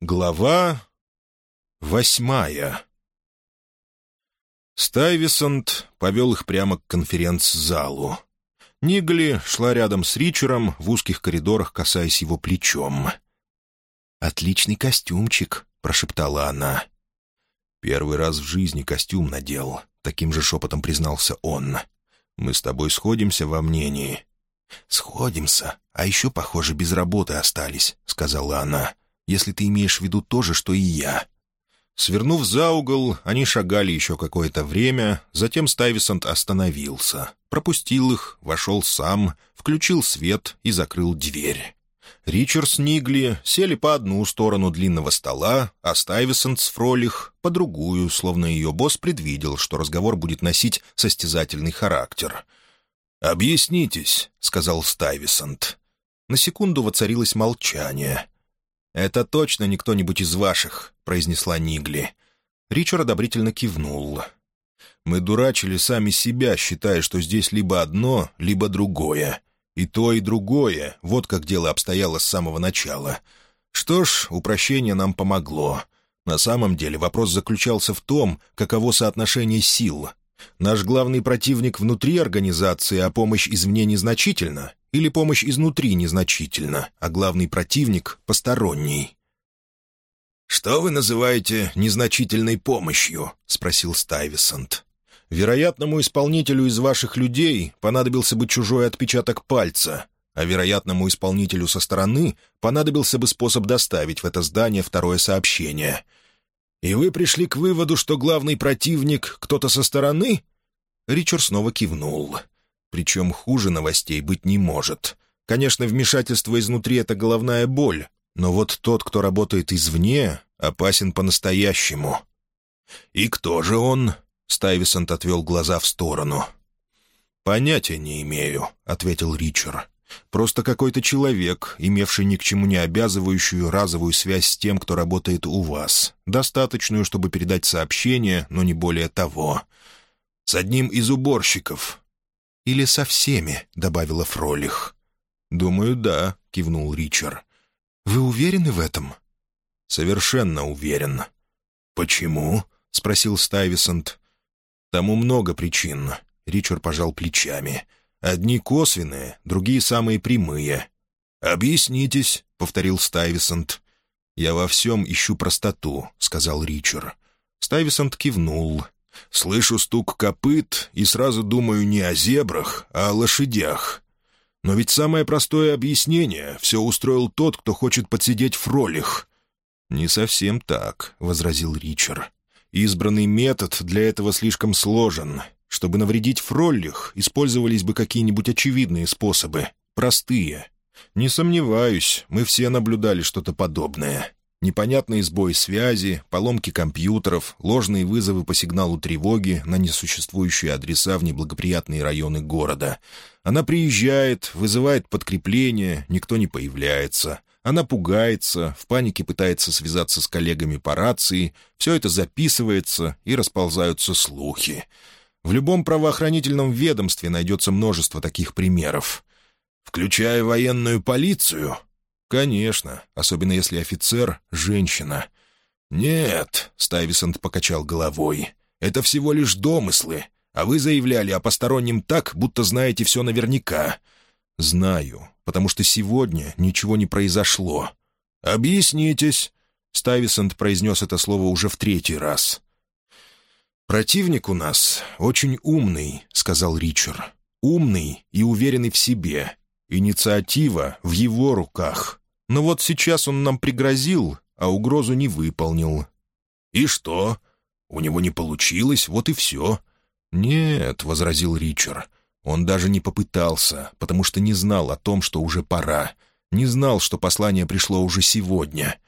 Глава восьмая Стайвисонт повел их прямо к конференц-залу. Нигли шла рядом с Ричером в узких коридорах, касаясь его плечом. «Отличный костюмчик», — прошептала она. «Первый раз в жизни костюм надел», — таким же шепотом признался он. «Мы с тобой сходимся во мнении». «Сходимся, а еще, похоже, без работы остались», — сказала она если ты имеешь в виду то же, что и я». Свернув за угол, они шагали еще какое-то время, затем Стайвисонт остановился, пропустил их, вошел сам, включил свет и закрыл дверь. Ричард с Нигли сели по одну сторону длинного стола, а Стайвисонт с Фролих — по другую, словно ее босс предвидел, что разговор будет носить состязательный характер. «Объяснитесь», — сказал Стайвисонт. На секунду воцарилось молчание — «Это точно не кто-нибудь из ваших», — произнесла Нигли. Ричард одобрительно кивнул. «Мы дурачили сами себя, считая, что здесь либо одно, либо другое. И то, и другое, вот как дело обстояло с самого начала. Что ж, упрощение нам помогло. На самом деле вопрос заключался в том, каково соотношение сил. Наш главный противник внутри организации, а помощь извне незначительна, или помощь изнутри незначительна, а главный противник — посторонний. «Что вы называете незначительной помощью?» — спросил Стайвисонт. «Вероятному исполнителю из ваших людей понадобился бы чужой отпечаток пальца, а вероятному исполнителю со стороны понадобился бы способ доставить в это здание второе сообщение. И вы пришли к выводу, что главный противник — кто-то со стороны?» Ричард снова кивнул. Причем хуже новостей быть не может. Конечно, вмешательство изнутри — это головная боль, но вот тот, кто работает извне, опасен по-настоящему. «И кто же он?» — Стайвисонт отвел глаза в сторону. «Понятия не имею», — ответил Ричард. «Просто какой-то человек, имевший ни к чему не обязывающую разовую связь с тем, кто работает у вас. Достаточную, чтобы передать сообщение, но не более того. С одним из уборщиков. «Или со всеми», — добавила Фролих. «Думаю, да», — кивнул Ричард. «Вы уверены в этом?» «Совершенно уверен». «Почему?» — спросил Стайвисонт. «Тому много причин», — Ричард пожал плечами. «Одни косвенные, другие самые прямые». «Объяснитесь», — повторил Стайвисонт. «Я во всем ищу простоту», — сказал Ричард. Стайвисонт кивнул. Слышу стук копыт и сразу думаю не о зебрах, а о лошадях. Но ведь самое простое объяснение — все устроил тот, кто хочет подсидеть Фролих. «Не совсем так», — возразил Ричард. «Избранный метод для этого слишком сложен. Чтобы навредить Фроллих, использовались бы какие-нибудь очевидные способы, простые. Не сомневаюсь, мы все наблюдали что-то подобное. Непонятные сбои связи, поломки компьютеров, ложные вызовы по сигналу тревоги на несуществующие адреса в неблагоприятные районы города. Она приезжает, вызывает подкрепление, никто не появляется. Она пугается, в панике пытается связаться с коллегами по рации. Все это записывается, и расползаются слухи. В любом правоохранительном ведомстве найдется множество таких примеров. «Включая военную полицию?» «Конечно, особенно если офицер — женщина». «Нет», — Стайвисонт покачал головой, — «это всего лишь домыслы, а вы заявляли о постороннем так, будто знаете все наверняка». «Знаю, потому что сегодня ничего не произошло». «Объяснитесь», — Стайвисонт произнес это слово уже в третий раз. «Противник у нас очень умный», — сказал Ричард. «Умный и уверенный в себе. Инициатива в его руках. Но вот сейчас он нам пригрозил, а угрозу не выполнил. «И что? У него не получилось, вот и все». «Нет», — возразил Ричард, — «он даже не попытался, потому что не знал о том, что уже пора. Не знал, что послание пришло уже сегодня».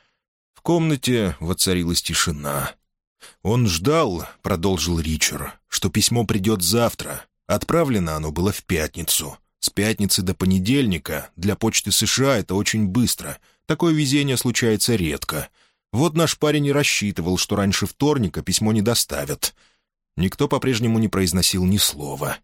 В комнате воцарилась тишина. «Он ждал», — продолжил Ричард, — «что письмо придет завтра. Отправлено оно было в пятницу. С пятницы до понедельника для почты США это очень быстро. Такое везение случается редко. Вот наш парень и рассчитывал, что раньше вторника письмо не доставят. Никто по-прежнему не произносил ни слова.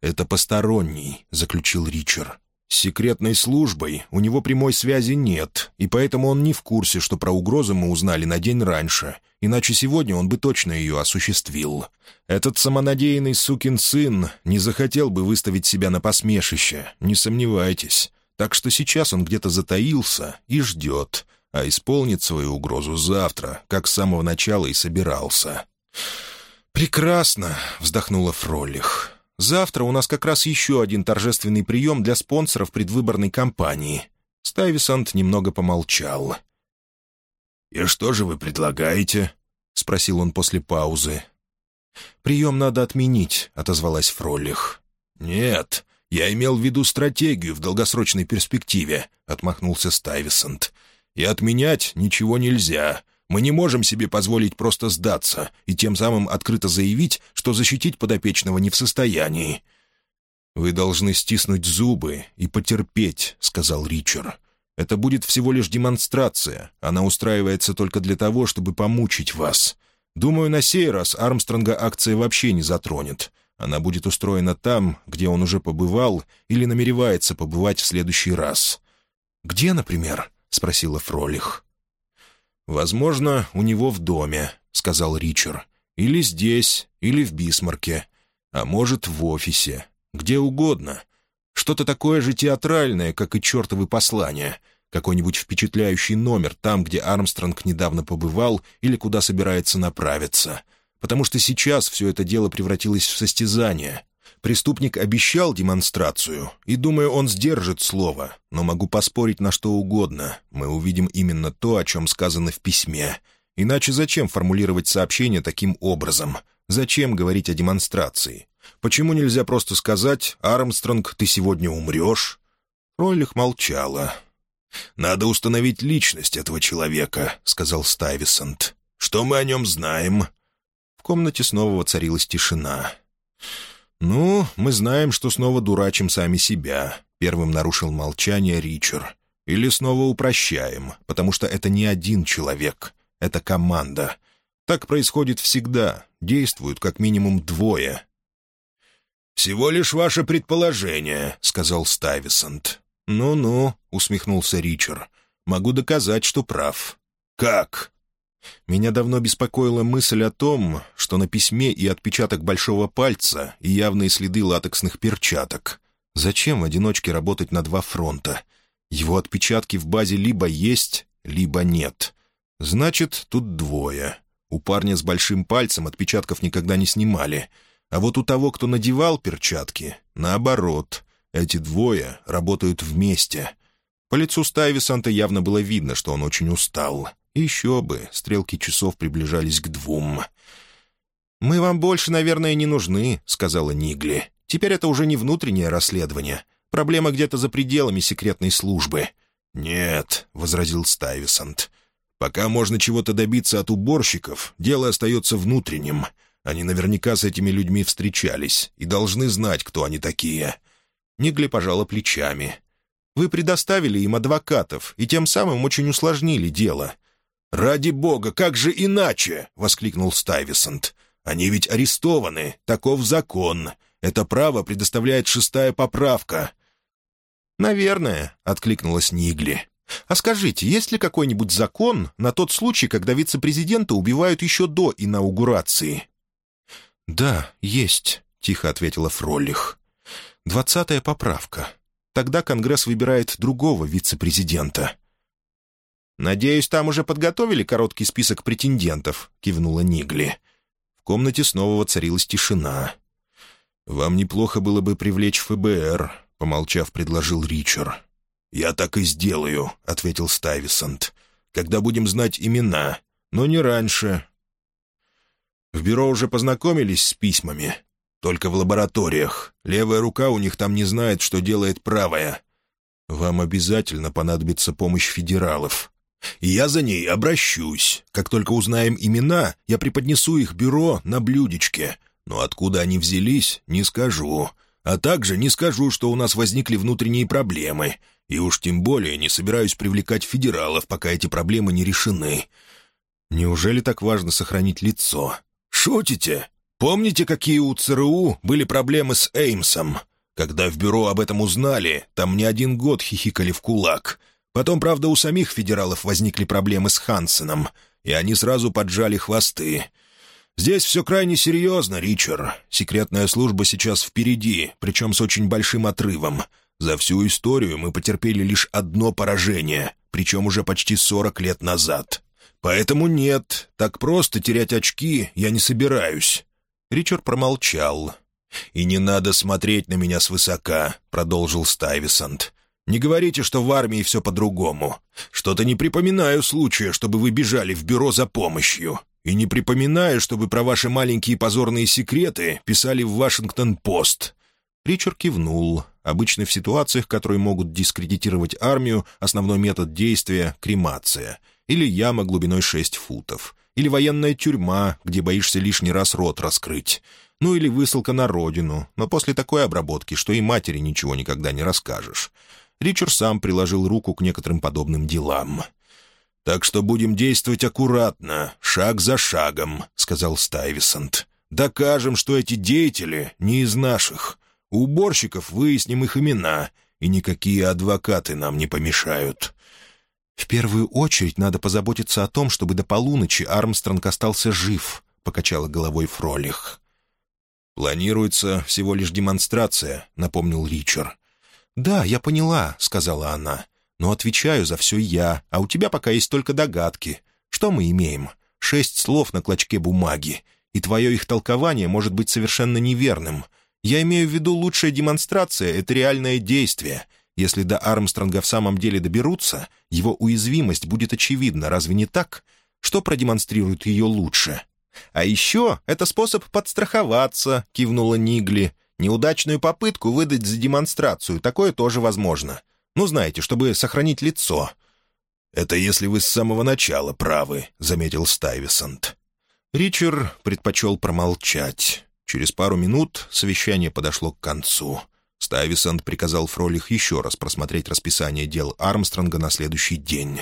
«Это посторонний», — заключил Ричард. С секретной службой у него прямой связи нет, и поэтому он не в курсе, что про угрозу мы узнали на день раньше, иначе сегодня он бы точно ее осуществил. Этот самонадеянный сукин сын не захотел бы выставить себя на посмешище, не сомневайтесь. Так что сейчас он где-то затаился и ждет, а исполнит свою угрозу завтра, как с самого начала и собирался. «Прекрасно», — вздохнула Фролих. «Завтра у нас как раз еще один торжественный прием для спонсоров предвыборной кампании». Стайвисант немного помолчал. «И что же вы предлагаете?» — спросил он после паузы. «Прием надо отменить», — отозвалась Фролих. «Нет, я имел в виду стратегию в долгосрочной перспективе», — отмахнулся Стайвисант. «И отменять ничего нельзя. Мы не можем себе позволить просто сдаться и тем самым открыто заявить, что защитить подопечного не в состоянии». «Вы должны стиснуть зубы и потерпеть», — сказал Ричард. «Это будет всего лишь демонстрация. Она устраивается только для того, чтобы помучить вас. Думаю, на сей раз Армстронга акция вообще не затронет. Она будет устроена там, где он уже побывал или намеревается побывать в следующий раз». «Где, например?» — спросила Фролих. «Возможно, у него в доме», — сказал Ричард. «Или здесь, или в Бисмарке. А может, в офисе. Где угодно. Что-то такое же театральное, как и чертовы послания. Какой-нибудь впечатляющий номер там, где Армстронг недавно побывал или куда собирается направиться. Потому что сейчас все это дело превратилось в состязание, Преступник обещал демонстрацию, и, думаю, он сдержит слово, но могу поспорить на что угодно. Мы увидим именно то, о чем сказано в письме. Иначе зачем формулировать сообщение таким образом? Зачем говорить о демонстрации? Почему нельзя просто сказать «Армстронг, ты сегодня умрешь»?» Роллих молчала. «Надо установить личность этого человека», — сказал Стайвисонт. «Что мы о нем знаем?» В комнате снова воцарилась тишина. «Ну, мы знаем, что снова дурачим сами себя», — первым нарушил молчание Ричард. «Или снова упрощаем, потому что это не один человек, это команда. Так происходит всегда, действуют как минимум двое». «Всего лишь ваше предположение», — сказал Стайвисонт. «Ну-ну», — усмехнулся Ричард. «Могу доказать, что прав». «Как?» Меня давно беспокоила мысль о том, что на письме и отпечаток большого пальца, и явные следы латексных перчаток. Зачем в одиночке работать на два фронта? Его отпечатки в базе либо есть, либо нет. Значит, тут двое. У парня с большим пальцем отпечатков никогда не снимали. А вот у того, кто надевал перчатки, наоборот. Эти двое работают вместе. По лицу Стайвисанта явно было видно, что он очень устал. Еще бы, стрелки часов приближались к двум. «Мы вам больше, наверное, не нужны», — сказала Нигли. «Теперь это уже не внутреннее расследование. Проблема где-то за пределами секретной службы». «Нет», — возразил Стайвисант. «Пока можно чего-то добиться от уборщиков, дело остается внутренним. Они наверняка с этими людьми встречались и должны знать, кто они такие». Нигли пожала плечами. «Вы предоставили им адвокатов и тем самым очень усложнили дело. «Ради бога, как же иначе?» — воскликнул Стайвисонт. «Они ведь арестованы. Таков закон. Это право предоставляет шестая поправка». «Наверное», — откликнулась Нигли. «А скажите, есть ли какой-нибудь закон на тот случай, когда вице-президента убивают еще до инаугурации?» «Да, есть», — тихо ответила Фроллих. «Двадцатая поправка. Тогда Конгресс выбирает другого вице-президента». «Надеюсь, там уже подготовили короткий список претендентов», — кивнула Нигли. В комнате снова воцарилась тишина. «Вам неплохо было бы привлечь ФБР», — помолчав, предложил Ричард. «Я так и сделаю», — ответил Стайвисонт. «Когда будем знать имена, но не раньше». «В бюро уже познакомились с письмами?» «Только в лабораториях. Левая рука у них там не знает, что делает правая». «Вам обязательно понадобится помощь федералов», и я за ней обращусь. Как только узнаем имена, я преподнесу их бюро на блюдечке. Но откуда они взялись, не скажу. А также не скажу, что у нас возникли внутренние проблемы. И уж тем более не собираюсь привлекать федералов, пока эти проблемы не решены. Неужели так важно сохранить лицо? Шутите? Помните, какие у ЦРУ были проблемы с Эймсом? Когда в бюро об этом узнали, там не один год хихикали в кулак. Потом, правда, у самих федералов возникли проблемы с Хансеном, и они сразу поджали хвосты. Здесь все крайне серьезно, Ричард. Секретная служба сейчас впереди, причем с очень большим отрывом. За всю историю мы потерпели лишь одно поражение, причем уже почти сорок лет назад. Поэтому нет, так просто терять очки я не собираюсь». Ричард промолчал. «И не надо смотреть на меня свысока», — продолжил Стайвисонт. «Не говорите, что в армии все по-другому. Что-то не припоминаю случая, чтобы вы бежали в бюро за помощью. И не припоминаю, чтобы про ваши маленькие позорные секреты писали в Вашингтон-Пост». Ричард кивнул. Обычно в ситуациях, которые могут дискредитировать армию, основной метод действия — кремация. Или яма глубиной 6 футов. Или военная тюрьма, где боишься лишний раз рот раскрыть. Ну или высылка на родину, но после такой обработки, что и матери ничего никогда не расскажешь. Ричард сам приложил руку к некоторым подобным делам. «Так что будем действовать аккуратно, шаг за шагом», — сказал Стайвисонт. «Докажем, что эти деятели не из наших. У уборщиков выясним их имена, и никакие адвокаты нам не помешают». «В первую очередь надо позаботиться о том, чтобы до полуночи Армстронг остался жив», — покачала головой Фролих. «Планируется всего лишь демонстрация», — напомнил Ричард. «Да, я поняла», — сказала она. Но отвечаю за все я, а у тебя пока есть только догадки. Что мы имеем? Шесть слов на клочке бумаги, и твое их толкование может быть совершенно неверным. Я имею в виду, лучшая демонстрация — это реальное действие. Если до Армстронга в самом деле доберутся, его уязвимость будет очевидна, разве не так? Что продемонстрирует ее лучше? «А еще это способ подстраховаться», — кивнула Нигли. «Неудачную попытку выдать за демонстрацию, такое тоже возможно. Ну, знаете, чтобы сохранить лицо». «Это если вы с самого начала правы», — заметил Стайвисонт. Ричард предпочел промолчать. Через пару минут совещание подошло к концу. Стайвисонт приказал Фролих еще раз просмотреть расписание дел Армстронга на следующий день.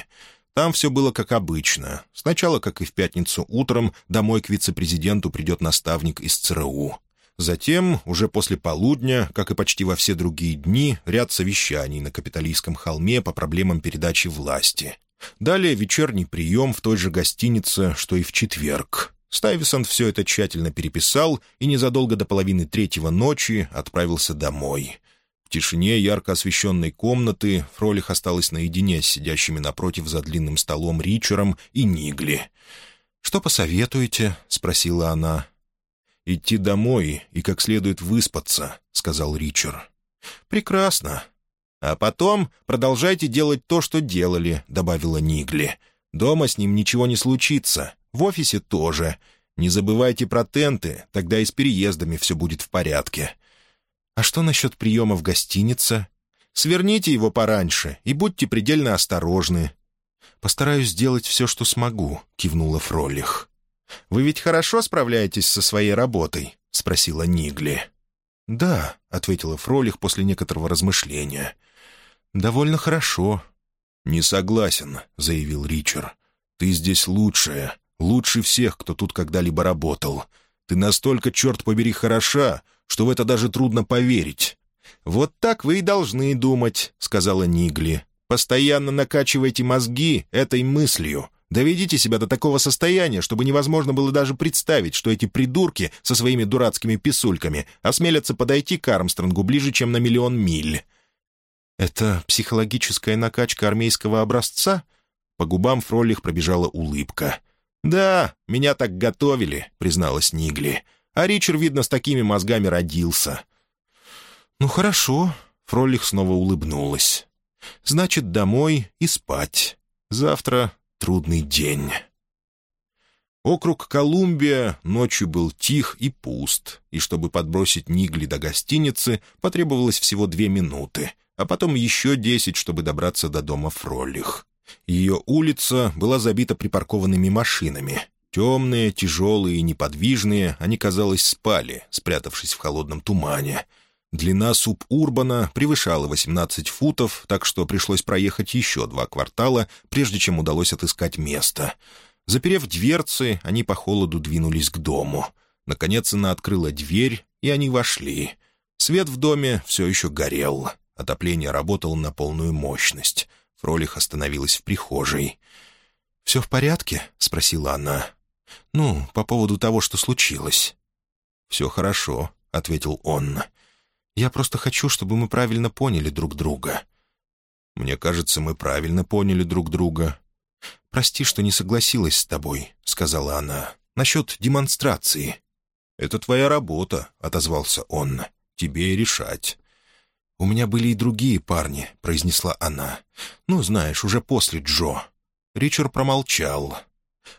Там все было как обычно. Сначала, как и в пятницу утром, домой к вице-президенту придет наставник из ЦРУ. Затем, уже после полудня, как и почти во все другие дни, ряд совещаний на Капитолийском холме по проблемам передачи власти. Далее вечерний прием в той же гостинице, что и в четверг. Стайвисон все это тщательно переписал и незадолго до половины третьего ночи отправился домой. В тишине ярко освещенной комнаты Фролих осталась наедине с сидящими напротив за длинным столом Ричером и Нигли. «Что посоветуете?» — спросила она идти домой и как следует выспаться», — сказал Ричард. «Прекрасно. А потом продолжайте делать то, что делали», — добавила Нигли. «Дома с ним ничего не случится. В офисе тоже. Не забывайте про тенты, тогда и с переездами все будет в порядке». «А что насчет приема в гостинице?» «Сверните его пораньше и будьте предельно осторожны». «Постараюсь сделать все, что смогу», — кивнула Фролих. «Вы ведь хорошо справляетесь со своей работой?» — спросила Нигли. «Да», — ответила Фролих после некоторого размышления. «Довольно хорошо». «Не согласен», — заявил Ричард. «Ты здесь лучшая, лучше всех, кто тут когда-либо работал. Ты настолько, черт побери, хороша, что в это даже трудно поверить». «Вот так вы и должны думать», — сказала Нигли. «Постоянно накачивайте мозги этой мыслью. Доведите себя до такого состояния, чтобы невозможно было даже представить, что эти придурки со своими дурацкими писульками осмелятся подойти к Армстронгу ближе, чем на миллион миль. «Это психологическая накачка армейского образца?» По губам Фролих пробежала улыбка. «Да, меня так готовили», — призналась Нигли. «А Ричард, видно, с такими мозгами родился». «Ну хорошо», — Фролих снова улыбнулась. «Значит, домой и спать. Завтра трудный день. Округ Колумбия ночью был тих и пуст, и чтобы подбросить Нигли до гостиницы, потребовалось всего две минуты, а потом еще десять, чтобы добраться до дома Фролих. Ее улица была забита припаркованными машинами. Темные, тяжелые и неподвижные, они, казалось, спали, спрятавшись в холодном тумане — Длина субурбана превышала 18 футов, так что пришлось проехать еще два квартала, прежде чем удалось отыскать место. Заперев дверцы, они по холоду двинулись к дому. Наконец она открыла дверь, и они вошли. Свет в доме все еще горел. Отопление работало на полную мощность. Фролих остановилась в прихожей. «Все в порядке?» — спросила она. «Ну, по поводу того, что случилось». «Все хорошо», — ответил он. «Я просто хочу, чтобы мы правильно поняли друг друга». «Мне кажется, мы правильно поняли друг друга». «Прости, что не согласилась с тобой», — сказала она. «Насчет демонстрации». «Это твоя работа», — отозвался он. «Тебе решать». «У меня были и другие парни», — произнесла она. «Ну, знаешь, уже после Джо». Ричард промолчал.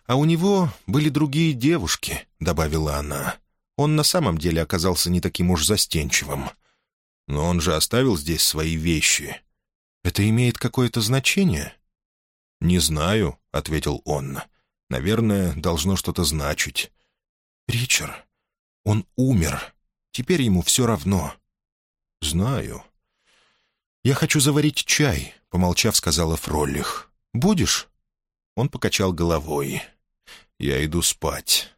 «А у него были другие девушки», — добавила она. «Он на самом деле оказался не таким уж застенчивым. Но он же оставил здесь свои вещи. Это имеет какое-то значение?» «Не знаю», — ответил он. «Наверное, должно что-то значить». «Ричард, он умер. Теперь ему все равно». «Знаю». «Я хочу заварить чай», — помолчав, сказала Фроллих. «Будешь?» Он покачал головой. «Я иду спать».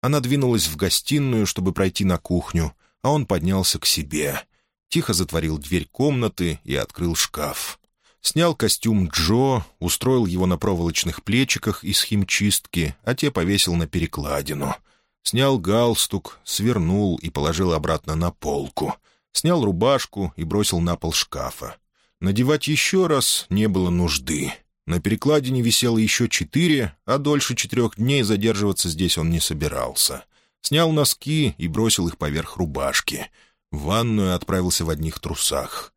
Она двинулась в гостиную, чтобы пройти на кухню, а он поднялся к себе. Тихо затворил дверь комнаты и открыл шкаф. Снял костюм Джо, устроил его на проволочных плечиках из химчистки, а те повесил на перекладину. Снял галстук, свернул и положил обратно на полку. Снял рубашку и бросил на пол шкафа. Надевать еще раз не было нужды. На перекладине висело еще четыре, а дольше четырех дней задерживаться здесь он не собирался. Снял носки и бросил их поверх рубашки. В ванную отправился в одних трусах.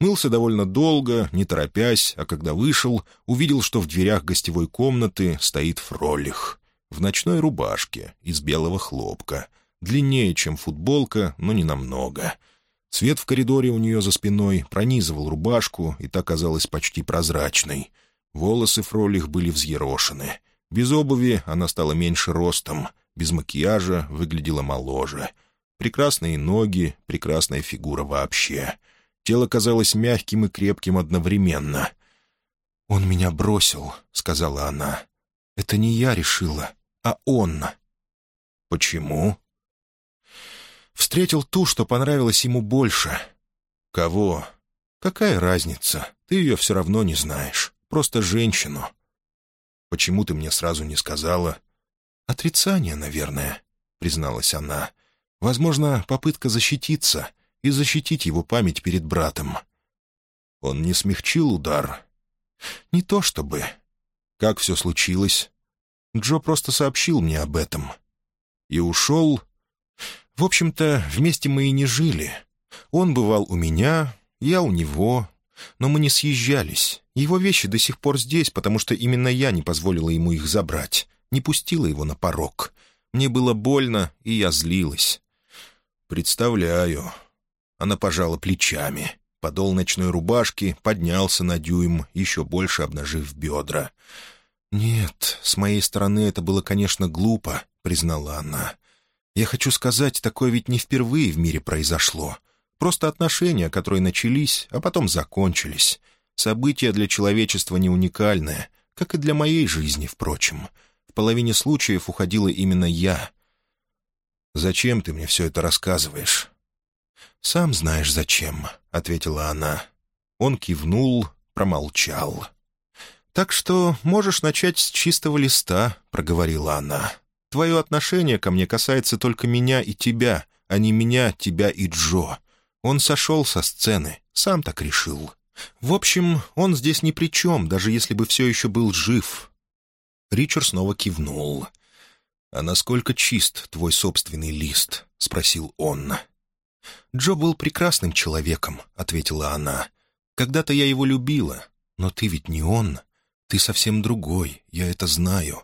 Мылся довольно долго, не торопясь, а когда вышел, увидел, что в дверях гостевой комнаты стоит фролих. В ночной рубашке, из белого хлопка. Длиннее, чем футболка, но не намного. Свет в коридоре у нее за спиной пронизывал рубашку и так казалась почти прозрачной — Волосы Фролих были взъерошены. Без обуви она стала меньше ростом, без макияжа выглядела моложе. Прекрасные ноги, прекрасная фигура вообще. Тело казалось мягким и крепким одновременно. «Он меня бросил», — сказала она. «Это не я решила, а он». «Почему?» «Встретил ту, что понравилось ему больше». «Кого?» «Какая разница? Ты ее все равно не знаешь». Просто женщину. Почему ты мне сразу не сказала? Отрицание, наверное, призналась она. Возможно, попытка защититься и защитить его память перед братом. Он не смягчил удар. Не то чтобы. Как все случилось? Джо просто сообщил мне об этом. И ушел. В общем-то, вместе мы и не жили. Он бывал у меня, я у него, но мы не съезжались. Его вещи до сих пор здесь, потому что именно я не позволила ему их забрать, не пустила его на порог. Мне было больно, и я злилась. «Представляю». Она пожала плечами. Подол ночной рубашки поднялся на дюйм, еще больше обнажив бедра. «Нет, с моей стороны это было, конечно, глупо», — признала она. «Я хочу сказать, такое ведь не впервые в мире произошло. Просто отношения, которые начались, а потом закончились. Событие для человечества не уникальное, как и для моей жизни, впрочем. В половине случаев уходила именно я. «Зачем ты мне все это рассказываешь?» «Сам знаешь, зачем», — ответила она. Он кивнул, промолчал. «Так что можешь начать с чистого листа», — проговорила она. «Твое отношение ко мне касается только меня и тебя, а не меня, тебя и Джо. Он сошел со сцены, сам так решил. В общем, он здесь ни при чем, даже если бы все еще был жив». Ричард снова кивнул. «А насколько чист твой собственный лист?» — спросил он. «Джо был прекрасным человеком», — ответила она. «Когда-то я его любила, но ты ведь не он. Ты совсем другой, я это знаю.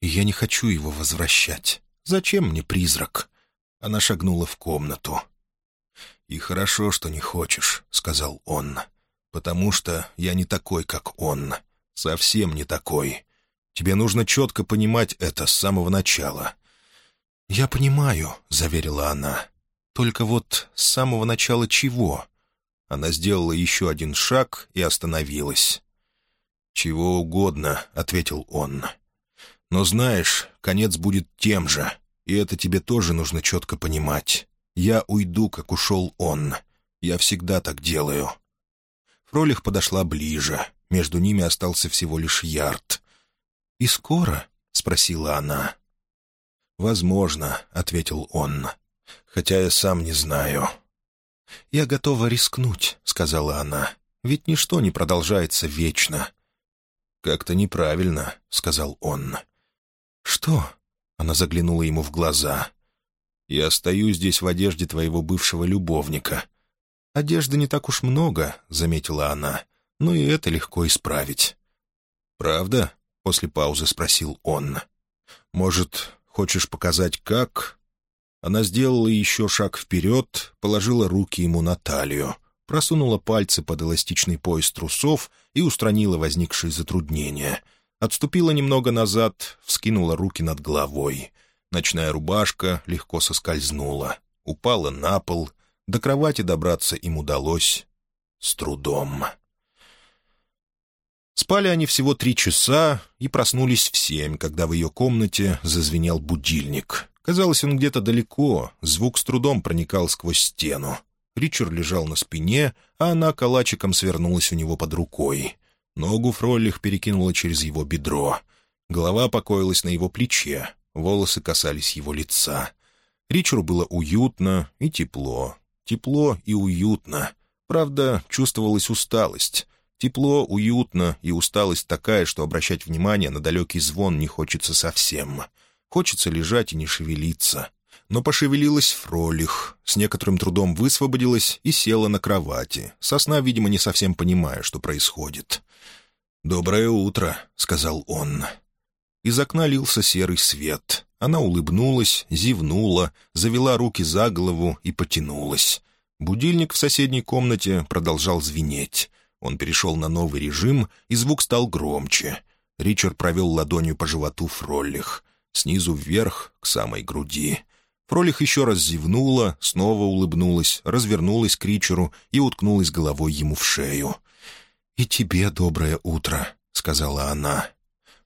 И я не хочу его возвращать. Зачем мне призрак?» Она шагнула в комнату. «И хорошо, что не хочешь», — сказал он. «Потому что я не такой, как он. Совсем не такой. Тебе нужно четко понимать это с самого начала». «Я понимаю», — заверила она. «Только вот с самого начала чего?» Она сделала еще один шаг и остановилась. «Чего угодно», — ответил он. «Но знаешь, конец будет тем же, и это тебе тоже нужно четко понимать. Я уйду, как ушел он. Я всегда так делаю». Фролих подошла ближе. Между ними остался всего лишь ярд. «И скоро?» — спросила она. «Возможно», — ответил он. «Хотя я сам не знаю». «Я готова рискнуть», — сказала она. «Ведь ничто не продолжается вечно». «Как-то неправильно», — сказал он. «Что?» — она заглянула ему в глаза. «Я стою здесь в одежде твоего бывшего любовника». «Одежды не так уж много», — заметила она. «Но и это легко исправить». «Правда?» — после паузы спросил он. «Может, хочешь показать, как?» Она сделала еще шаг вперед, положила руки ему на талию, просунула пальцы под эластичный пояс трусов и устранила возникшие затруднения. Отступила немного назад, вскинула руки над головой. Ночная рубашка легко соскользнула, упала на пол. До кровати добраться им удалось с трудом. Спали они всего три часа и проснулись в семь, когда в ее комнате зазвенел будильник. Казалось, он где-то далеко, звук с трудом проникал сквозь стену. Ричард лежал на спине, а она калачиком свернулась у него под рукой. Ногу Фроллих перекинула через его бедро. Голова покоилась на его плече, волосы касались его лица. Ричару было уютно и тепло. Тепло и уютно. Правда, чувствовалась усталость. Тепло, уютно и усталость такая, что обращать внимание на далекий звон не хочется совсем. Хочется лежать и не шевелиться. Но пошевелилась Фролих, с некоторым трудом высвободилась и села на кровати, сосна, видимо, не совсем понимая, что происходит. «Доброе утро», — сказал он. Из окна лился серый свет. Она улыбнулась, зевнула, завела руки за голову и потянулась. Будильник в соседней комнате продолжал звенеть. Он перешел на новый режим, и звук стал громче. Ричард провел ладонью по животу Фроллих, снизу вверх, к самой груди. Фролих еще раз зевнула, снова улыбнулась, развернулась к Ричеру и уткнулась головой ему в шею. «И тебе доброе утро», — сказала она.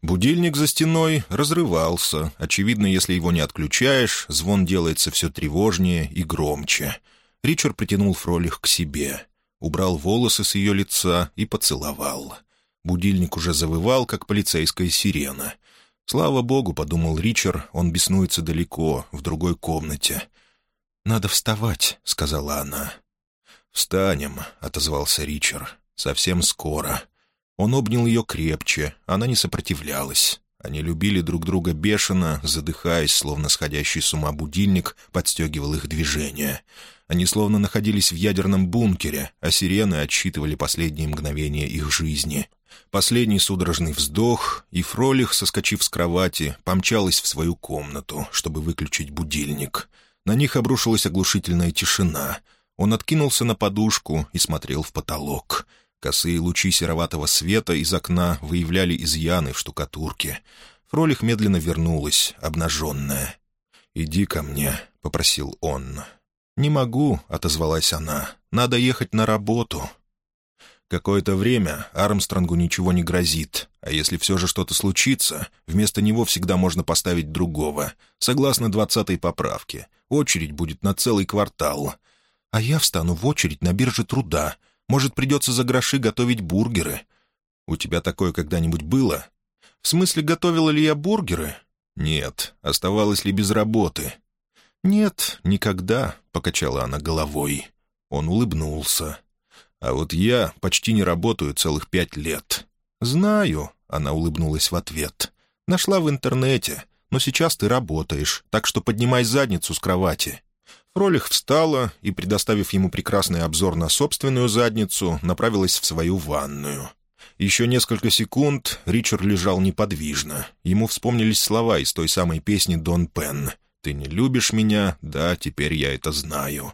Будильник за стеной разрывался. Очевидно, если его не отключаешь, звон делается все тревожнее и громче. Ричард притянул Фролих к себе убрал волосы с ее лица и поцеловал. Будильник уже завывал, как полицейская сирена. «Слава богу», — подумал Ричард, — «он беснуется далеко, в другой комнате». «Надо вставать», — сказала она. «Встанем», — отозвался Ричард. «Совсем скоро». Он обнял ее крепче, она не сопротивлялась. Они любили друг друга бешено, задыхаясь, словно сходящий с ума будильник подстегивал их движение. Они словно находились в ядерном бункере, а сирены отсчитывали последние мгновения их жизни. Последний судорожный вздох, и Фролих, соскочив с кровати, помчалась в свою комнату, чтобы выключить будильник. На них обрушилась оглушительная тишина. Он откинулся на подушку и смотрел в потолок. Косые лучи сероватого света из окна выявляли изъяны в штукатурке. Фролих медленно вернулась, обнаженная. «Иди ко мне», — попросил он. «Не могу», — отозвалась она. «Надо ехать на работу». Какое-то время Армстронгу ничего не грозит, а если все же что-то случится, вместо него всегда можно поставить другого. Согласно двадцатой поправке, очередь будет на целый квартал. А я встану в очередь на бирже труда. Может, придется за гроши готовить бургеры. У тебя такое когда-нибудь было? В смысле, готовила ли я бургеры? Нет. Оставалась ли без работы? «Нет, никогда», — покачала она головой. Он улыбнулся. «А вот я почти не работаю целых пять лет». «Знаю», — она улыбнулась в ответ. «Нашла в интернете, но сейчас ты работаешь, так что поднимай задницу с кровати». Фролих встала и, предоставив ему прекрасный обзор на собственную задницу, направилась в свою ванную. Еще несколько секунд Ричард лежал неподвижно. Ему вспомнились слова из той самой песни «Дон Пен». «Ты не любишь меня? Да, теперь я это знаю».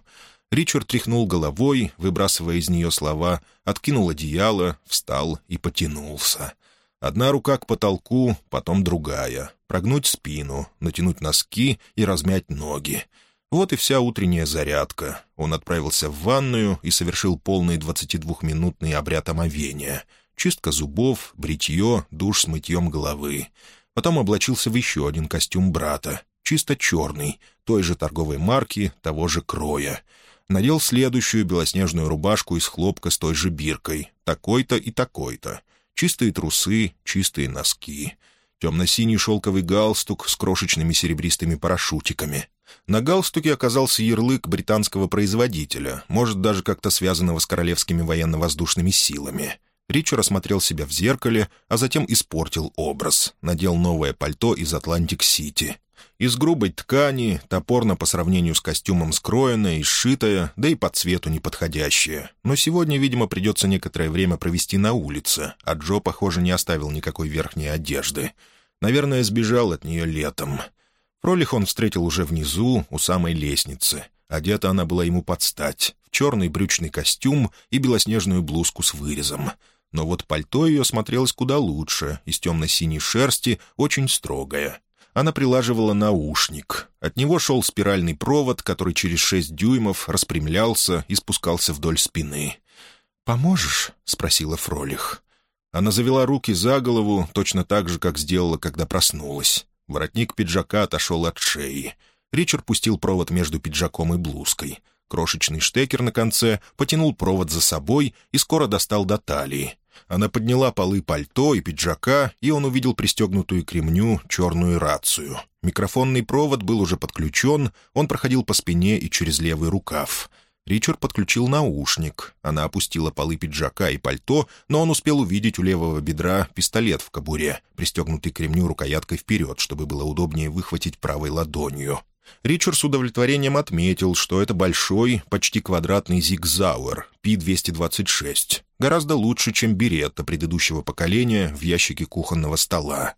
Ричард тряхнул головой, выбрасывая из нее слова, откинул одеяло, встал и потянулся. Одна рука к потолку, потом другая. Прогнуть спину, натянуть носки и размять ноги. Вот и вся утренняя зарядка. Он отправился в ванную и совершил полный 22-минутный обряд омовения. Чистка зубов, бритье, душ с мытьем головы. Потом облачился в еще один костюм брата, чисто черный, той же торговой марки, того же кроя. Надел следующую белоснежную рубашку из хлопка с той же биркой, такой-то и такой-то. Чистые трусы, чистые носки. Темно-синий шелковый галстук с крошечными серебристыми парашютиками. На галстуке оказался ярлык британского производителя, может, даже как-то связанного с королевскими военно-воздушными силами. Ричард осмотрел себя в зеркале, а затем испортил образ. Надел новое пальто из Атлантик-Сити. Из грубой ткани, топорно по сравнению с костюмом скроенное и сшитое, да и по цвету неподходящее. Но сегодня, видимо, придется некоторое время провести на улице, а Джо, похоже, не оставил никакой верхней одежды. Наверное, сбежал от нее летом. Фролих он встретил уже внизу, у самой лестницы. Одета она была ему под стать, в черный брючный костюм и белоснежную блузку с вырезом. Но вот пальто ее смотрелось куда лучше, из темно-синей шерсти, очень строгое. Она прилаживала наушник. От него шел спиральный провод, который через шесть дюймов распрямлялся и спускался вдоль спины. «Поможешь?» — спросила Фролих. Она завела руки за голову, точно так же, как сделала, когда проснулась. Воротник пиджака отошел от шеи. Ричард пустил провод между пиджаком и блузкой. Крошечный штекер на конце потянул провод за собой и скоро достал до талии. Она подняла полы пальто и пиджака, и он увидел пристегнутую к ремню черную рацию. Микрофонный провод был уже подключен, он проходил по спине и через левый рукав — Ричард подключил наушник. Она опустила полы пиджака и пальто, но он успел увидеть у левого бедра пистолет в кобуре, пристегнутый к ремню рукояткой вперед, чтобы было удобнее выхватить правой ладонью. Ричард с удовлетворением отметил, что это большой, почти квадратный Зигзауэр Пи-226. Гораздо лучше, чем беретта предыдущего поколения в ящике кухонного стола.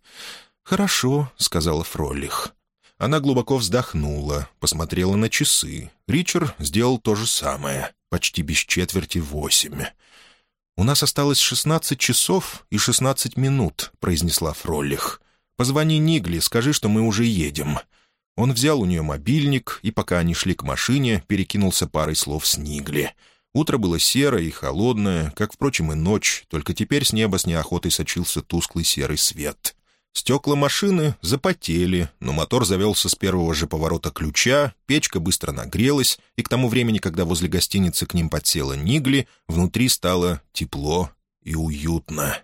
«Хорошо», — сказала Фролих. Она глубоко вздохнула, посмотрела на часы. Ричард сделал то же самое, почти без четверти восемь. «У нас осталось шестнадцать часов и шестнадцать минут», — произнесла Фроллих. «Позвони Нигли, скажи, что мы уже едем». Он взял у нее мобильник и, пока они шли к машине, перекинулся парой слов с Нигли. Утро было серое и холодное, как, впрочем, и ночь, только теперь с неба с неохотой сочился тусклый серый свет. Стекла машины запотели, но мотор завелся с первого же поворота ключа, печка быстро нагрелась, и к тому времени, когда возле гостиницы к ним подсела Нигли, внутри стало тепло и уютно.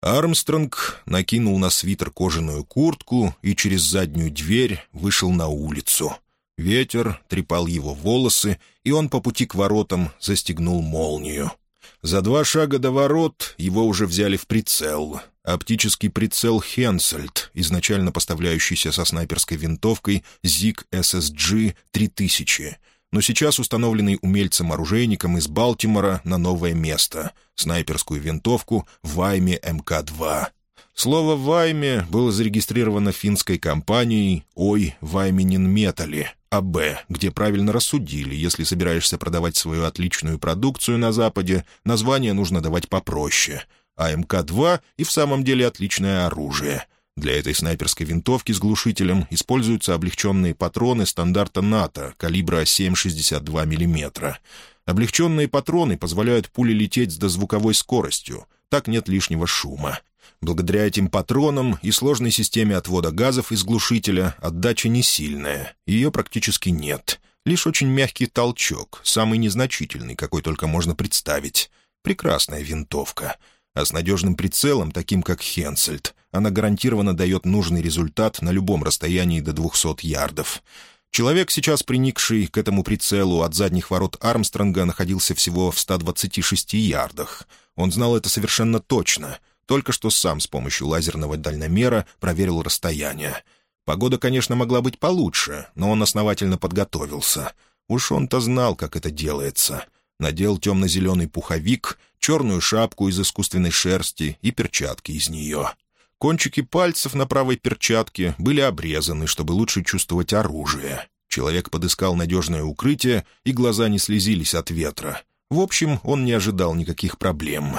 Армстронг накинул на свитер кожаную куртку и через заднюю дверь вышел на улицу. Ветер трепал его волосы, и он по пути к воротам застегнул молнию. За два шага до ворот его уже взяли в прицел — Оптический прицел «Хенсельд», изначально поставляющийся со снайперской винтовкой ZIG SSG 3000, но сейчас установленный умельцем-оружейником из Балтимора на новое место — снайперскую винтовку «Вайме МК-2». Слово «Вайме» было зарегистрировано финской компанией «Ой, Вайменин Металли», АБ, где правильно рассудили, если собираешься продавать свою отличную продукцию на Западе, название нужно давать попроще — АМК-2 и в самом деле отличное оружие. Для этой снайперской винтовки с глушителем используются облегченные патроны стандарта НАТО калибра 7,62 мм. Облегченные патроны позволяют пуле лететь с дозвуковой скоростью, так нет лишнего шума. Благодаря этим патронам и сложной системе отвода газов из глушителя отдача не сильная, ее практически нет. Лишь очень мягкий толчок, самый незначительный, какой только можно представить. Прекрасная винтовка — а с надежным прицелом, таким как Хенсельд, она гарантированно дает нужный результат на любом расстоянии до 200 ярдов. Человек, сейчас приникший к этому прицелу от задних ворот Армстронга, находился всего в 126 ярдах. Он знал это совершенно точно. Только что сам с помощью лазерного дальномера проверил расстояние. Погода, конечно, могла быть получше, но он основательно подготовился. Уж он-то знал, как это делается надел темно-зеленый пуховик, черную шапку из искусственной шерсти и перчатки из нее. Кончики пальцев на правой перчатке были обрезаны, чтобы лучше чувствовать оружие. Человек подыскал надежное укрытие, и глаза не слезились от ветра. В общем, он не ожидал никаких проблем.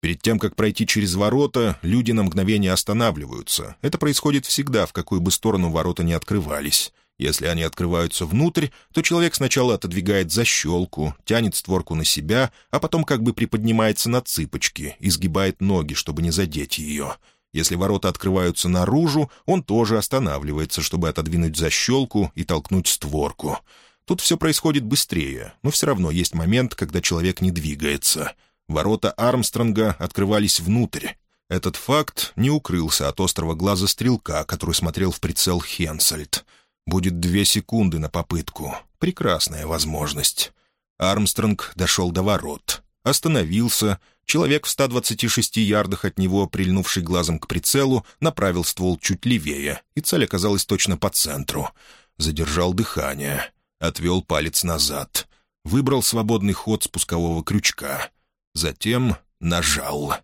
Перед тем, как пройти через ворота, люди на мгновение останавливаются. Это происходит всегда, в какую бы сторону ворота не открывались. Если они открываются внутрь, то человек сначала отодвигает защелку, тянет створку на себя, а потом как бы приподнимается на цыпочки и сгибает ноги, чтобы не задеть ее. Если ворота открываются наружу, он тоже останавливается, чтобы отодвинуть защелку и толкнуть створку. Тут все происходит быстрее, но все равно есть момент, когда человек не двигается. Ворота Армстронга открывались внутрь. Этот факт не укрылся от острого глаза стрелка, который смотрел в прицел Хенсельд. Будет две секунды на попытку. Прекрасная возможность. Армстронг дошел до ворот. Остановился. Человек в 126 ярдах от него, прильнувший глазом к прицелу, направил ствол чуть левее, и цель оказалась точно по центру. Задержал дыхание. Отвел палец назад. Выбрал свободный ход спускового крючка. Затем нажал.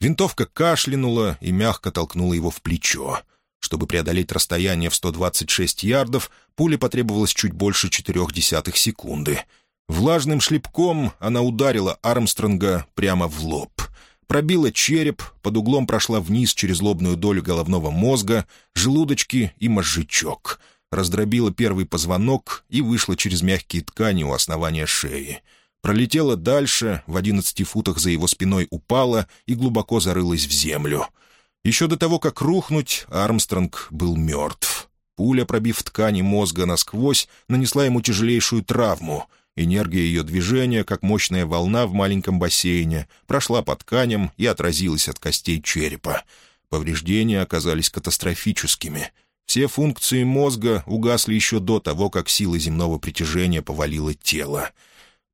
Винтовка кашлянула и мягко толкнула его в плечо. Чтобы преодолеть расстояние в 126 ярдов, пуле потребовалось чуть больше четырех десятых секунды — Влажным шлепком она ударила Армстронга прямо в лоб. Пробила череп, под углом прошла вниз через лобную долю головного мозга, желудочки и мозжечок. Раздробила первый позвонок и вышла через мягкие ткани у основания шеи. Пролетела дальше, в одиннадцати футах за его спиной упала и глубоко зарылась в землю. Еще до того, как рухнуть, Армстронг был мертв. Пуля, пробив ткани мозга насквозь, нанесла ему тяжелейшую травму — Энергия ее движения, как мощная волна в маленьком бассейне, прошла по тканям и отразилась от костей черепа. Повреждения оказались катастрофическими. Все функции мозга угасли еще до того, как сила земного притяжения повалила тело.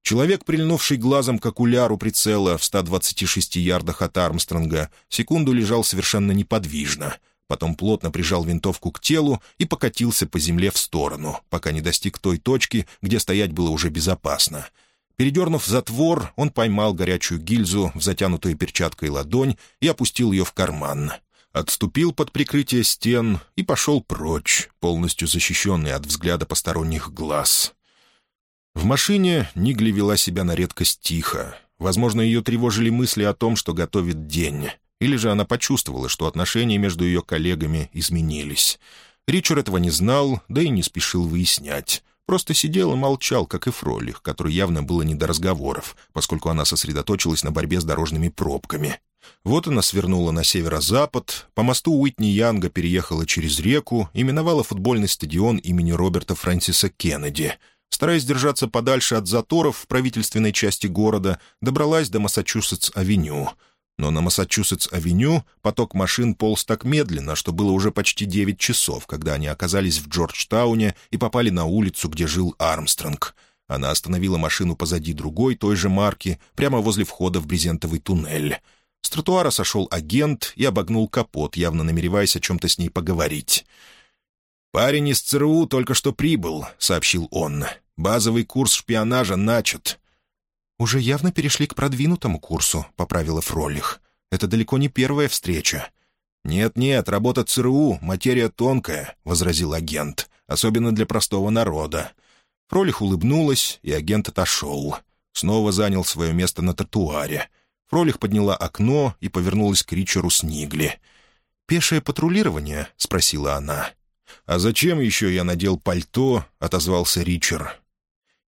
Человек, прильнувший глазом к окуляру прицела в 126 ярдах от Армстронга, секунду лежал совершенно неподвижно — потом плотно прижал винтовку к телу и покатился по земле в сторону, пока не достиг той точки, где стоять было уже безопасно. Передернув затвор, он поймал горячую гильзу в затянутую перчаткой ладонь и опустил ее в карман. Отступил под прикрытие стен и пошел прочь, полностью защищенный от взгляда посторонних глаз. В машине Нигли вела себя на редкость тихо. Возможно, ее тревожили мысли о том, что готовит день. Или же она почувствовала, что отношения между ее коллегами изменились. Ричард этого не знал, да и не спешил выяснять. Просто сидел и молчал, как и Фролих, который явно было не до разговоров, поскольку она сосредоточилась на борьбе с дорожными пробками. Вот она свернула на северо-запад, по мосту Уитни Янга переехала через реку и миновала футбольный стадион имени Роберта Фрэнсиса Кеннеди. Стараясь держаться подальше от заторов в правительственной части города, добралась до Массачусетс-авеню — но на Массачусетс-авеню поток машин полз так медленно, что было уже почти девять часов, когда они оказались в Джорджтауне и попали на улицу, где жил Армстронг. Она остановила машину позади другой, той же марки, прямо возле входа в брезентовый туннель. С тротуара сошел агент и обогнул капот, явно намереваясь о чем-то с ней поговорить. «Парень из ЦРУ только что прибыл», — сообщил он. «Базовый курс шпионажа начат. «Уже явно перешли к продвинутому курсу», — поправила Фролих. «Это далеко не первая встреча». «Нет-нет, работа ЦРУ — материя тонкая», — возразил агент, «особенно для простого народа». Фролих улыбнулась, и агент отошел. Снова занял свое место на тротуаре. Фролих подняла окно и повернулась к Ричеру с Нигли. «Пешее патрулирование?» — спросила она. «А зачем еще я надел пальто?» — отозвался Ричер.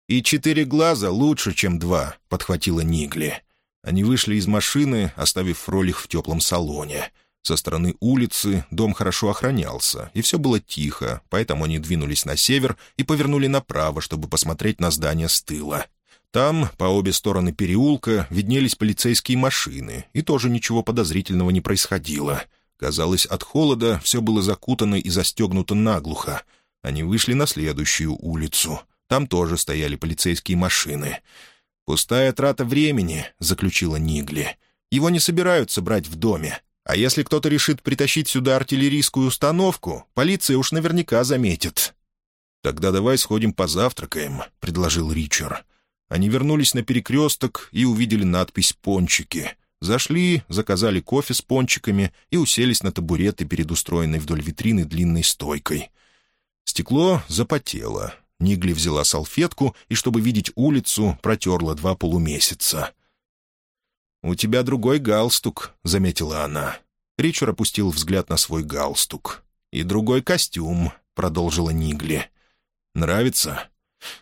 «И четыре глаза лучше, чем два», — подхватила Нигли. Они вышли из машины, оставив Фролих в теплом салоне. Со стороны улицы дом хорошо охранялся, и все было тихо, поэтому они двинулись на север и повернули направо, чтобы посмотреть на здание с тыла. Там, по обе стороны переулка, виднелись полицейские машины, и тоже ничего подозрительного не происходило. Казалось, от холода все было закутано и застегнуто наглухо. Они вышли на следующую улицу — там тоже стояли полицейские машины. «Пустая трата времени», — заключила Нигли. «Его не собираются брать в доме. А если кто-то решит притащить сюда артиллерийскую установку, полиция уж наверняка заметит». «Тогда давай сходим позавтракаем», — предложил Ричард. Они вернулись на перекресток и увидели надпись «Пончики». Зашли, заказали кофе с пончиками и уселись на табуреты перед устроенной вдоль витрины длинной стойкой. Стекло запотело. Нигли взяла салфетку и, чтобы видеть улицу, протерла два полумесяца. «У тебя другой галстук», — заметила она. Ричард опустил взгляд на свой галстук. «И другой костюм», — продолжила Нигли. «Нравится?»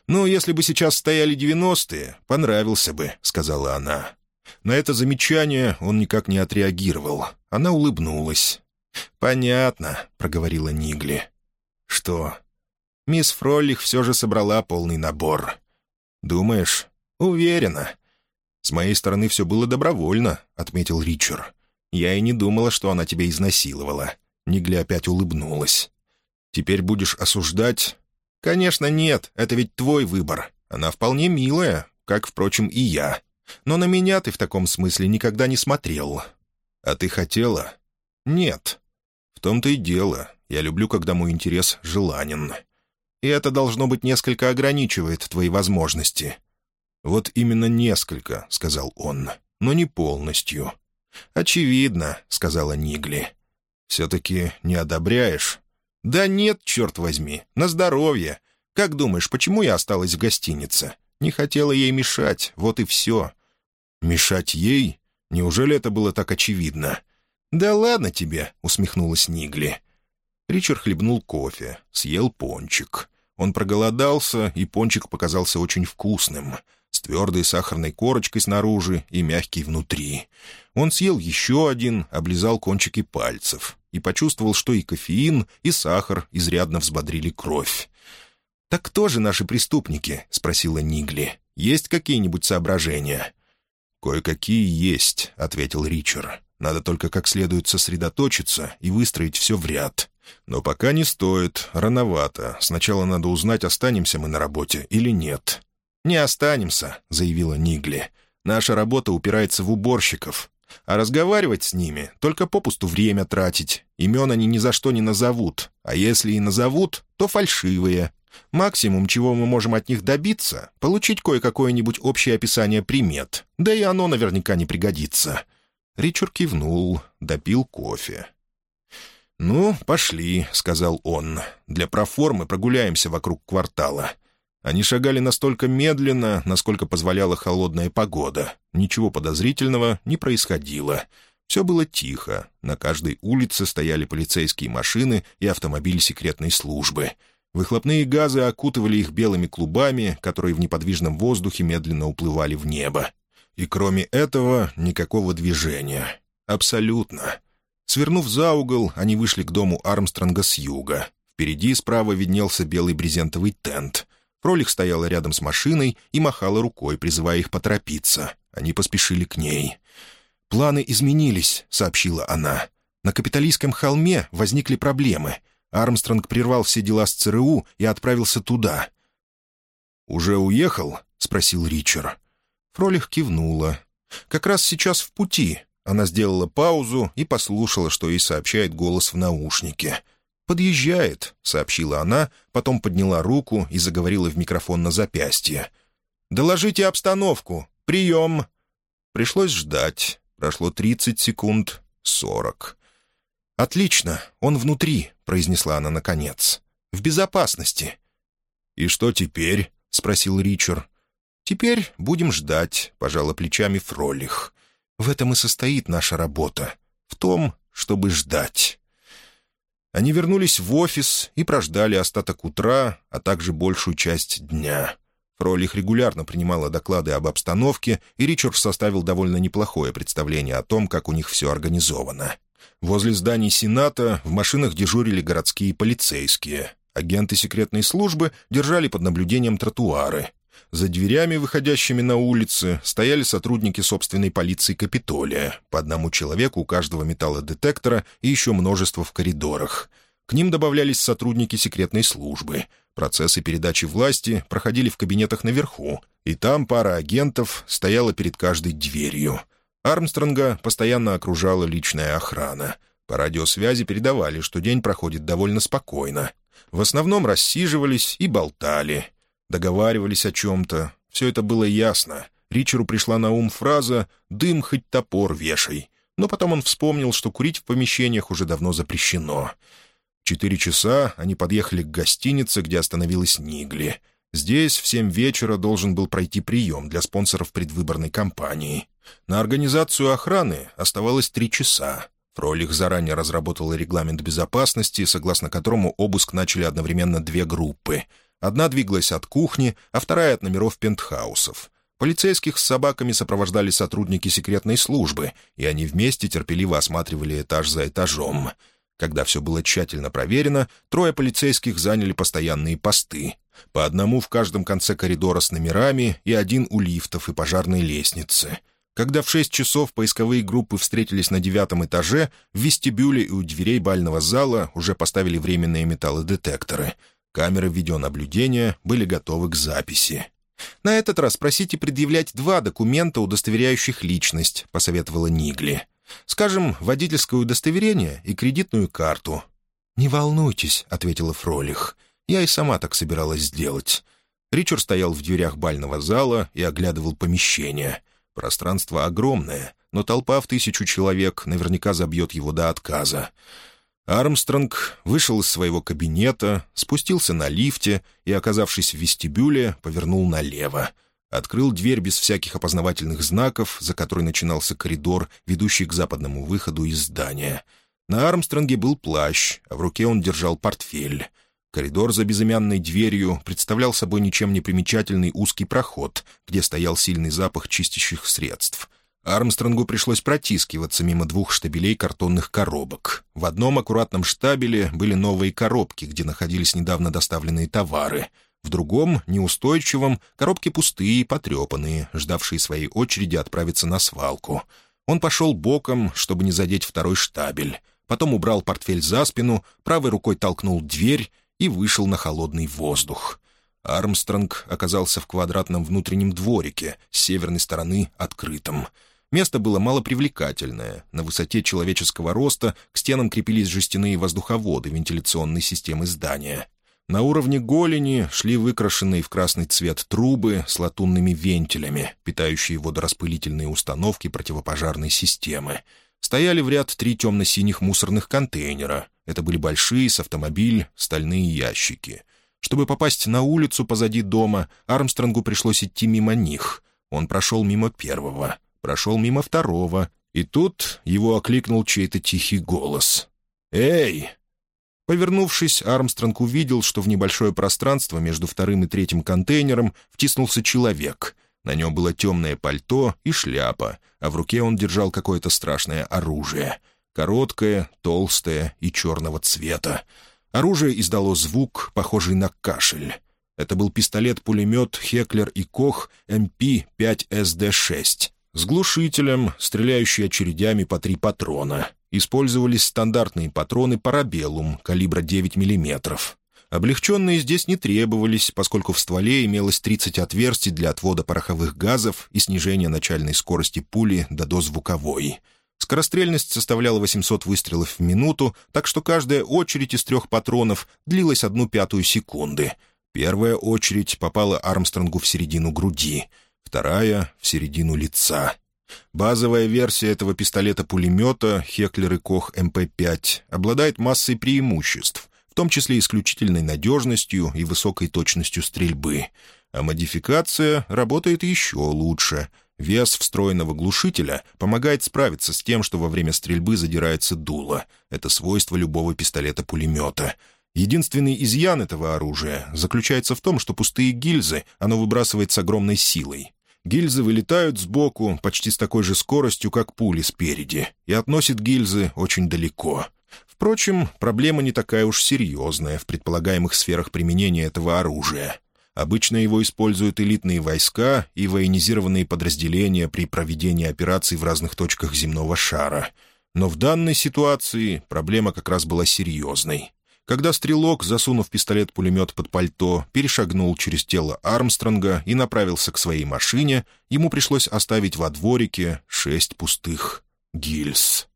«Ну, если бы сейчас стояли девяностые, понравился бы», — сказала она. На это замечание он никак не отреагировал. Она улыбнулась. «Понятно», — проговорила Нигли. «Что?» «Мисс Фроллих все же собрала полный набор». «Думаешь?» «Уверена». «С моей стороны все было добровольно», — отметил Ричард. «Я и не думала, что она тебя изнасиловала». Нигли опять улыбнулась. «Теперь будешь осуждать?» «Конечно нет, это ведь твой выбор. Она вполне милая, как, впрочем, и я. Но на меня ты в таком смысле никогда не смотрел. А ты хотела?» «Нет». «В том-то и дело. Я люблю, когда мой интерес желанен. И это, должно быть, несколько ограничивает твои возможности». «Вот именно несколько», — сказал он, — «но не полностью». «Очевидно», — сказала Нигли. «Все-таки не одобряешь?» «Да нет, черт возьми, на здоровье. Как думаешь, почему я осталась в гостинице? Не хотела ей мешать, вот и все». «Мешать ей? Неужели это было так очевидно?» «Да ладно тебе», — усмехнулась Нигли. Ричард хлебнул кофе, съел пончик. Он проголодался, и пончик показался очень вкусным, с твердой сахарной корочкой снаружи и мягкий внутри. Он съел еще один, облизал кончики пальцев и почувствовал, что и кофеин, и сахар изрядно взбодрили кровь. «Так кто же наши преступники?» — спросила Нигли. «Есть какие-нибудь соображения?» «Кое-какие есть», — ответил Ричард. «Надо только как следует сосредоточиться и выстроить все в ряд. Но пока не стоит, рановато. Сначала надо узнать, останемся мы на работе или нет». «Не останемся», — заявила Нигли. «Наша работа упирается в уборщиков. А разговаривать с ними — только попусту время тратить. Имен они ни за что не назовут. А если и назовут, то фальшивые. Максимум, чего мы можем от них добиться — получить кое-какое-нибудь общее описание примет. Да и оно наверняка не пригодится». Ричард кивнул, допил кофе. «Ну, пошли», — сказал он. «Для проформы прогуляемся вокруг квартала. Они шагали настолько медленно, насколько позволяла холодная погода. Ничего подозрительного не происходило. Все было тихо. На каждой улице стояли полицейские машины и автомобили секретной службы. Выхлопные газы окутывали их белыми клубами, которые в неподвижном воздухе медленно уплывали в небо. И кроме этого никакого движения. Абсолютно. Свернув за угол, они вышли к дому Армстронга с юга. Впереди справа виднелся белый брезентовый тент. Фролих стояла рядом с машиной и махала рукой, призывая их поторопиться. Они поспешили к ней. «Планы изменились», — сообщила она. «На капиталистском холме возникли проблемы. Армстронг прервал все дела с ЦРУ и отправился туда». «Уже уехал?» — спросил Ричард. Фролих кивнула. «Как раз сейчас в пути». Она сделала паузу и послушала, что ей сообщает голос в наушнике — «Подъезжает», — сообщила она, потом подняла руку и заговорила в микрофон на запястье. «Доложите обстановку. Прием». Пришлось ждать. Прошло тридцать секунд, сорок. «Отлично, он внутри», — произнесла она наконец. «В безопасности». «И что теперь?» — спросил Ричард. «Теперь будем ждать», — пожала плечами Фролих. «В этом и состоит наша работа. В том, чтобы ждать». Они вернулись в офис и прождали остаток утра, а также большую часть дня. Фролих регулярно принимала доклады об обстановке, и Ричард составил довольно неплохое представление о том, как у них все организовано. Возле зданий Сената в машинах дежурили городские полицейские. Агенты секретной службы держали под наблюдением тротуары. За дверями, выходящими на улицы, стояли сотрудники собственной полиции Капитолия, по одному человеку у каждого металлодетектора и еще множество в коридорах. К ним добавлялись сотрудники секретной службы. Процессы передачи власти проходили в кабинетах наверху, и там пара агентов стояла перед каждой дверью. Армстронга постоянно окружала личная охрана. По радиосвязи передавали, что день проходит довольно спокойно. В основном рассиживались и болтали — договаривались о чем-то. Все это было ясно. Ричеру пришла на ум фраза «дым хоть топор вешай». Но потом он вспомнил, что курить в помещениях уже давно запрещено. В четыре часа они подъехали к гостинице, где остановилась Нигли. Здесь в семь вечера должен был пройти прием для спонсоров предвыборной кампании. На организацию охраны оставалось три часа. Фролих заранее разработал регламент безопасности, согласно которому обыск начали одновременно две группы — Одна двигалась от кухни, а вторая — от номеров пентхаусов. Полицейских с собаками сопровождали сотрудники секретной службы, и они вместе терпеливо осматривали этаж за этажом. Когда все было тщательно проверено, трое полицейских заняли постоянные посты. По одному в каждом конце коридора с номерами и один у лифтов и пожарной лестницы. Когда в шесть часов поисковые группы встретились на девятом этаже, в вестибюле и у дверей бального зала уже поставили временные металлодетекторы. Камеры видеонаблюдения были готовы к записи. «На этот раз просите предъявлять два документа, удостоверяющих личность», — посоветовала Нигли. «Скажем, водительское удостоверение и кредитную карту». «Не волнуйтесь», — ответила Фролих. «Я и сама так собиралась сделать». Ричард стоял в дверях бального зала и оглядывал помещение. Пространство огромное, но толпа в тысячу человек наверняка забьет его до отказа. Армстронг вышел из своего кабинета, спустился на лифте и, оказавшись в вестибюле, повернул налево. Открыл дверь без всяких опознавательных знаков, за которой начинался коридор, ведущий к западному выходу из здания. На Армстронге был плащ, а в руке он держал портфель. Коридор за безымянной дверью представлял собой ничем не примечательный узкий проход, где стоял сильный запах чистящих средств. Армстронгу пришлось протискиваться мимо двух штабелей картонных коробок. В одном аккуратном штабеле были новые коробки, где находились недавно доставленные товары. В другом, неустойчивом, коробки пустые потрепанные, ждавшие своей очереди отправиться на свалку. Он пошел боком, чтобы не задеть второй штабель. Потом убрал портфель за спину, правой рукой толкнул дверь и вышел на холодный воздух. Армстронг оказался в квадратном внутреннем дворике, с северной стороны открытым — Место было малопривлекательное. На высоте человеческого роста к стенам крепились жестяные воздуховоды вентиляционной системы здания. На уровне голени шли выкрашенные в красный цвет трубы с латунными вентилями, питающие водораспылительные установки противопожарной системы. Стояли в ряд три темно-синих мусорных контейнера. Это были большие с автомобиль стальные ящики. Чтобы попасть на улицу позади дома, Армстронгу пришлось идти мимо них. Он прошел мимо первого прошел мимо второго, и тут его окликнул чей-то тихий голос. «Эй!» Повернувшись, Армстронг увидел, что в небольшое пространство между вторым и третьим контейнером втиснулся человек. На нем было темное пальто и шляпа, а в руке он держал какое-то страшное оружие. Короткое, толстое и черного цвета. Оружие издало звук, похожий на кашель. Это был пистолет-пулемет «Хеклер и Кох МП-5СД-6» с глушителем, стреляющий очередями по три патрона. Использовались стандартные патроны «Парабеллум» калибра 9 мм. Облегченные здесь не требовались, поскольку в стволе имелось 30 отверстий для отвода пороховых газов и снижения начальной скорости пули до дозвуковой. Скорострельность составляла 800 выстрелов в минуту, так что каждая очередь из трех патронов длилась одну пятую секунды. Первая очередь попала Армстронгу в середину груди — вторая — в середину лица. Базовая версия этого пистолета-пулемета «Хеклер и Кох МП-5» обладает массой преимуществ, в том числе исключительной надежностью и высокой точностью стрельбы. А модификация работает еще лучше. Вес встроенного глушителя помогает справиться с тем, что во время стрельбы задирается дуло. Это свойство любого пистолета-пулемета — Единственный изъян этого оружия заключается в том, что пустые гильзы оно выбрасывает с огромной силой. Гильзы вылетают сбоку почти с такой же скоростью, как пули спереди, и относит гильзы очень далеко. Впрочем, проблема не такая уж серьезная в предполагаемых сферах применения этого оружия. Обычно его используют элитные войска и военизированные подразделения при проведении операций в разных точках земного шара. Но в данной ситуации проблема как раз была серьезной когда стрелок, засунув пистолет-пулемет под пальто, перешагнул через тело Армстронга и направился к своей машине, ему пришлось оставить во дворике шесть пустых гильз.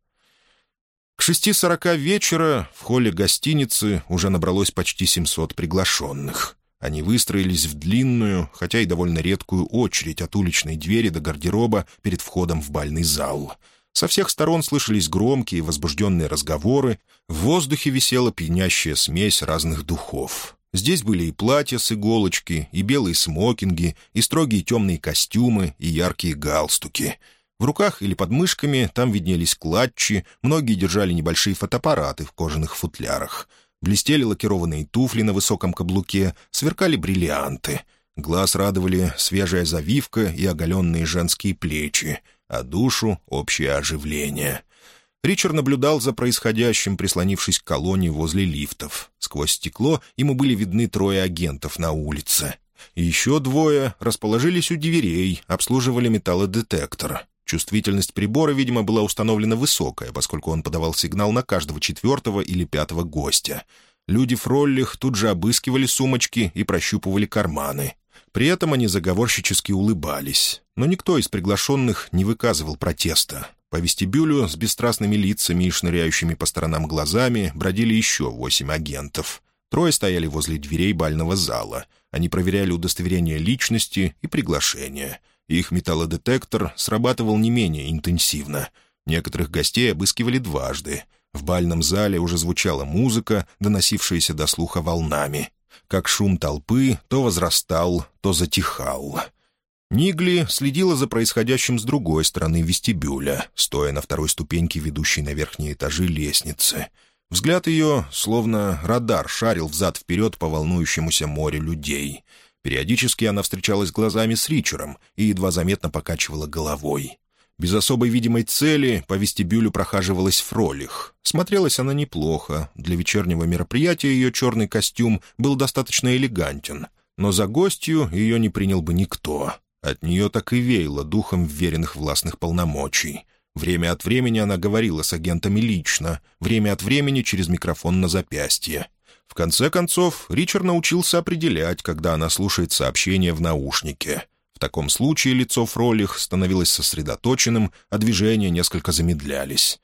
К шести сорока вечера в холле гостиницы уже набралось почти семьсот приглашенных. Они выстроились в длинную, хотя и довольно редкую очередь от уличной двери до гардероба перед входом в бальный зал — со всех сторон слышались громкие, возбужденные разговоры, в воздухе висела пьянящая смесь разных духов. Здесь были и платья с иголочки, и белые смокинги, и строгие темные костюмы, и яркие галстуки. В руках или под мышками там виднелись клатчи, многие держали небольшие фотоаппараты в кожаных футлярах. Блестели лакированные туфли на высоком каблуке, сверкали бриллианты. Глаз радовали свежая завивка и оголенные женские плечи — а душу — общее оживление. Ричард наблюдал за происходящим, прислонившись к колонне возле лифтов. Сквозь стекло ему были видны трое агентов на улице. еще двое расположились у дверей, обслуживали металлодетектор. Чувствительность прибора, видимо, была установлена высокая, поскольку он подавал сигнал на каждого четвертого или пятого гостя. Люди Фроллих тут же обыскивали сумочки и прощупывали карманы. При этом они заговорщически улыбались. Но никто из приглашенных не выказывал протеста. По вестибюлю с бесстрастными лицами и шныряющими по сторонам глазами бродили еще восемь агентов. Трое стояли возле дверей бального зала. Они проверяли удостоверение личности и приглашения. Их металлодетектор срабатывал не менее интенсивно. Некоторых гостей обыскивали дважды. В бальном зале уже звучала музыка, доносившаяся до слуха волнами. Как шум толпы то возрастал, то затихал. Нигли следила за происходящим с другой стороны вестибюля, стоя на второй ступеньке, ведущей на верхние этажи лестницы. Взгляд ее, словно радар, шарил взад-вперед по волнующемуся морю людей — Периодически она встречалась глазами с Ричером и едва заметно покачивала головой. Без особой видимой цели по вестибюлю прохаживалась Фролих. Смотрелась она неплохо. Для вечернего мероприятия ее черный костюм был достаточно элегантен. Но за гостью ее не принял бы никто. От нее так и веяло духом вверенных властных полномочий. Время от времени она говорила с агентами лично, время от времени через микрофон на запястье. В конце концов, Ричард научился определять, когда она слушает сообщение в наушнике. В таком случае лицо Фролих становилось сосредоточенным, а движения несколько замедлялись.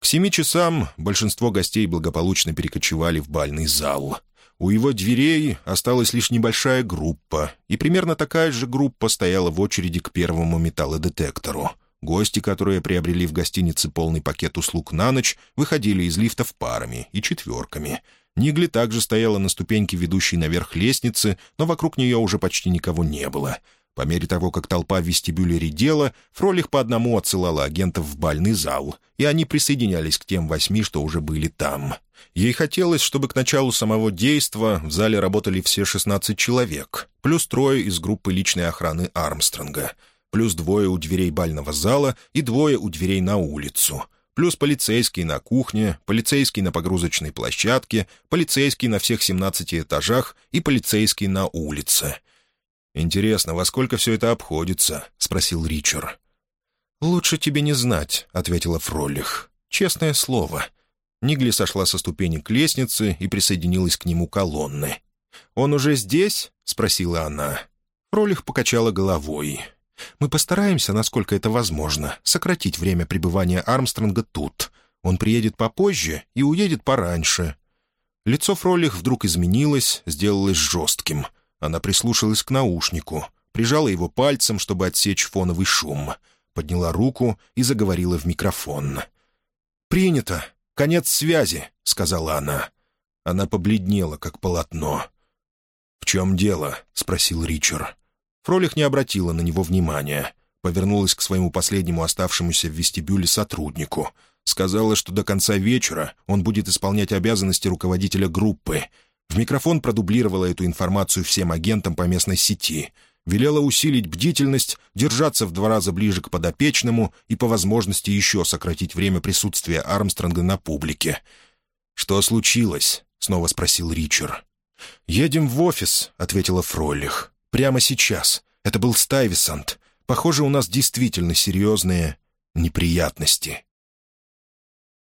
К семи часам большинство гостей благополучно перекочевали в бальный зал. У его дверей осталась лишь небольшая группа, и примерно такая же группа стояла в очереди к первому металлодетектору. Гости, которые приобрели в гостинице полный пакет услуг на ночь, выходили из лифтов парами и четверками — Нигли также стояла на ступеньке, ведущей наверх лестницы, но вокруг нее уже почти никого не было. По мере того, как толпа в вестибюле редела, Фролих по одному отсылала агентов в бальный зал, и они присоединялись к тем восьми, что уже были там. Ей хотелось, чтобы к началу самого действа в зале работали все 16 человек, плюс трое из группы личной охраны Армстронга, плюс двое у дверей бального зала и двое у дверей на улицу — плюс полицейский на кухне, полицейский на погрузочной площадке, полицейский на всех 17 этажах и полицейский на улице. «Интересно, во сколько все это обходится?» — спросил Ричард. «Лучше тебе не знать», — ответила Фролих. «Честное слово». Нигли сошла со ступени к лестнице и присоединилась к нему колонны. «Он уже здесь?» — спросила она. Фролих покачала головой. Мы постараемся, насколько это возможно, сократить время пребывания Армстронга тут. Он приедет попозже и уедет пораньше». Лицо Фролих вдруг изменилось, сделалось жестким. Она прислушалась к наушнику, прижала его пальцем, чтобы отсечь фоновый шум, подняла руку и заговорила в микрофон. «Принято. Конец связи», — сказала она. Она побледнела, как полотно. «В чем дело?» — спросил Ричард. Фролих не обратила на него внимания. Повернулась к своему последнему оставшемуся в вестибюле сотруднику. Сказала, что до конца вечера он будет исполнять обязанности руководителя группы. В микрофон продублировала эту информацию всем агентам по местной сети. Велела усилить бдительность, держаться в два раза ближе к подопечному и по возможности еще сократить время присутствия Армстронга на публике. «Что случилось?» — снова спросил Ричард. «Едем в офис», — ответила Фролих. Прямо сейчас. Это был Стайвисант. Похоже, у нас действительно серьезные неприятности.